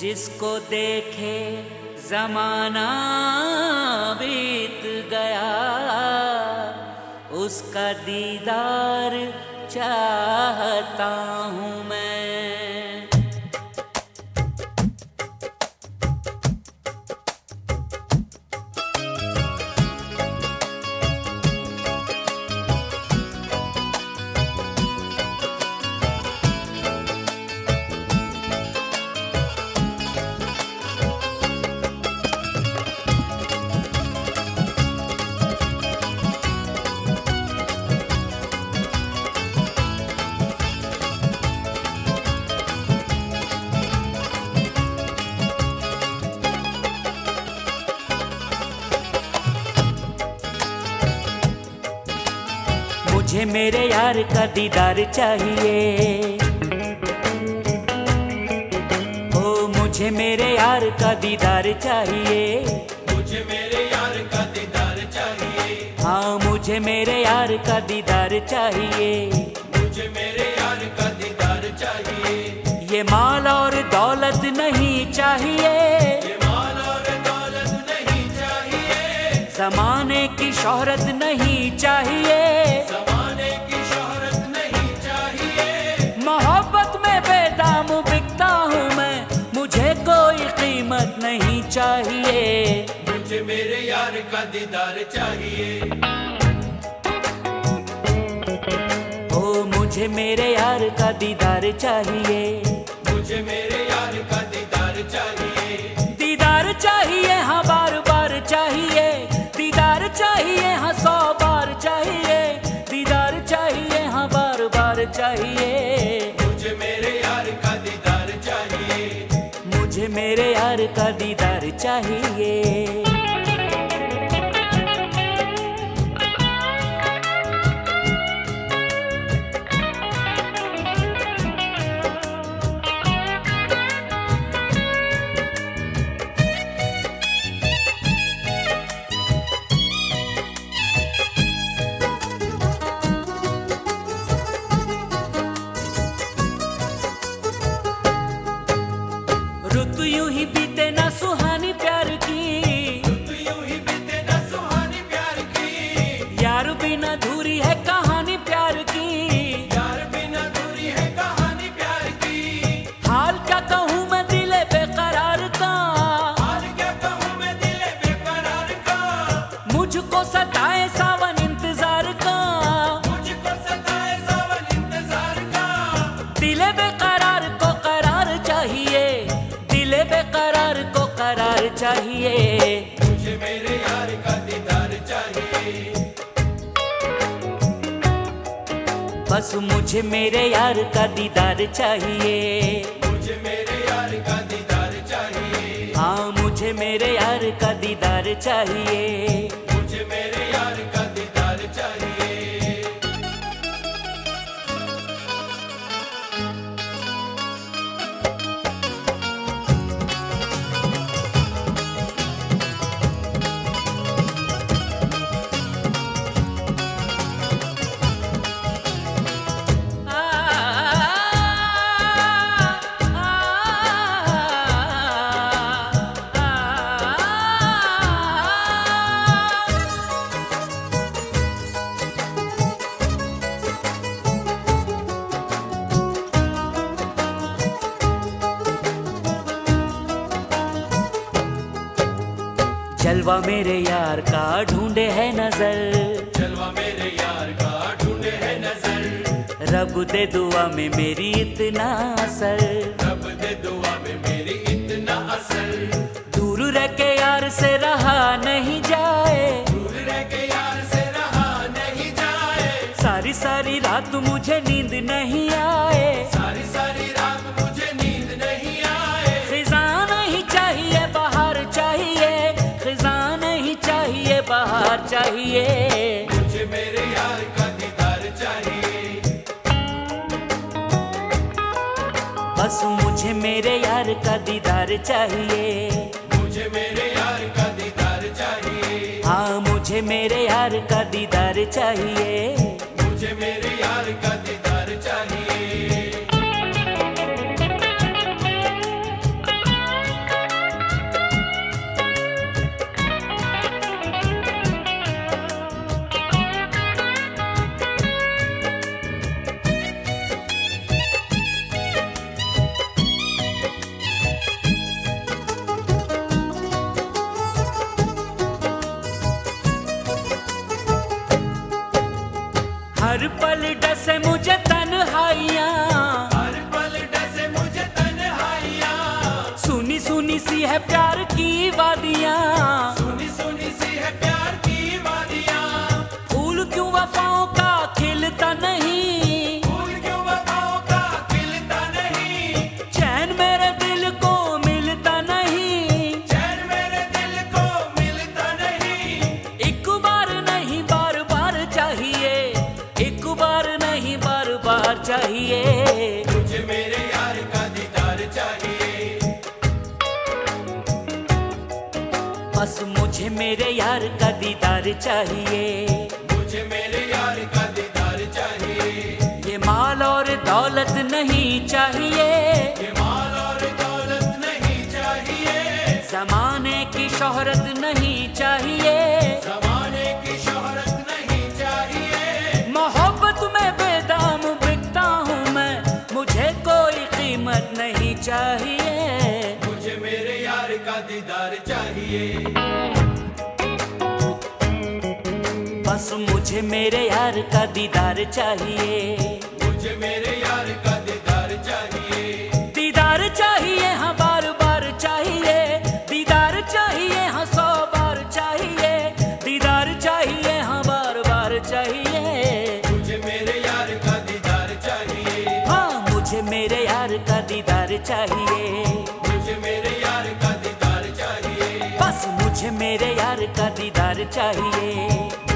जिसको देखे जमाना बीत गया उसका दीदार चाहता हूँ मैं। मुझे मेरे यार का दीदार चाहिए। ओ मुझे मेरे यार का दीदार चाहिए। मुझे मेरे यार का दीदार चाहिए। हाँ मुझे मेरे यार का दीदार चाहिए। मुझे मेरे यार का दीदार चाहिए। ये माल और दौलत नहीं चाहिए। ये माल और दौलत नहीं चाहिए। जमाने की शोहरत नहीं चाहिए। का दीदार चाहिए। ओ मुझे मेरे यार का दीदार चाहिए। मुझे मेरे यार का दीदार चाहिए। दीदार चाहिए हाँ बार बार चाहिए। दीदार चाहिए हाँ सौ बार चाहिए। दीदार चाहिए हाँ बार बार चाहिए। मुझे मेरे यार का दीदार चाहिए। मुझे मेरे यार का दीदार चाहिए। बिना धूरी है कहानी प्यार की। यार बिना दूरी है कहानी प्यार की। हाल क्या कहूँ मैं दिले बेकरार का? हाल क्या कहूँ मैं दिले बेकरार का? मुझको सताए सावन इंतज़ार का। मुझको सताए सावन इंतज़ार का। दिले बेकरार को करार चाहिए। दिले बेकरार को करार चाहिए। मुझे मेरे यार का दीदार चाहिए। बस मुझे मेरे यार का दीदार चाहिए। मुझे मेरे यार का दीदार चाहिए हाँ मुझे मेरे यार का दीदार चाहिए। मुझे मेरे यार का दीदार चाहिए। जलवा मेरे यार का ढूंढे है नज़र। जलवा मेरे यार का ढूंढे है नज़र। रब दे दुआ में मेरी इतना असर। रब दे दुआ में मेरी इतना असर। दूर रह के यार से रहा नहीं जाए। दूर रह के यार से रहा नहीं जाए। सारी सारी रात मुझे नींद नहीं आए मुझे मेरे यार का दीदार चाहिए। मुझे मेरे यार का दीदार चाहिए। हाँ मुझे मेरे यार का दीदार चाहिए। मुझे मेरे यार का दीदार हर पल डसे मुझे तनहाइयाँ। हर पल डसे मुझे तन हाइया सुनी सुनी सी है प्यार की मेरे यार का दीदार चाहिए। मुझे मेरे यार का दीदार चाहिए। ये माल और दौलत नहीं चाहिए। ये माल और दौलत नहीं चाहिए। जमाने की शोहरत नहीं चाहिए। बस मुझे मेरे यार का दीदार चाहिए। मुझे मेरे यार का दीदार चाहिए। दीदार चाहिए हाँ बार बार चाहिए। दीदार चाहिए हाँ सौ बार चाहिए। दीदार चाहिए हाँ बार बार चाहिए। मुझे मेरे यार का दीदार चाहिए। हाँ मुझे मेरे यार का दीदार चाहिए। मुझे मेरे यार का दीदार चाहिए। बस मुझे मेरे यार का दीदार चाहिए।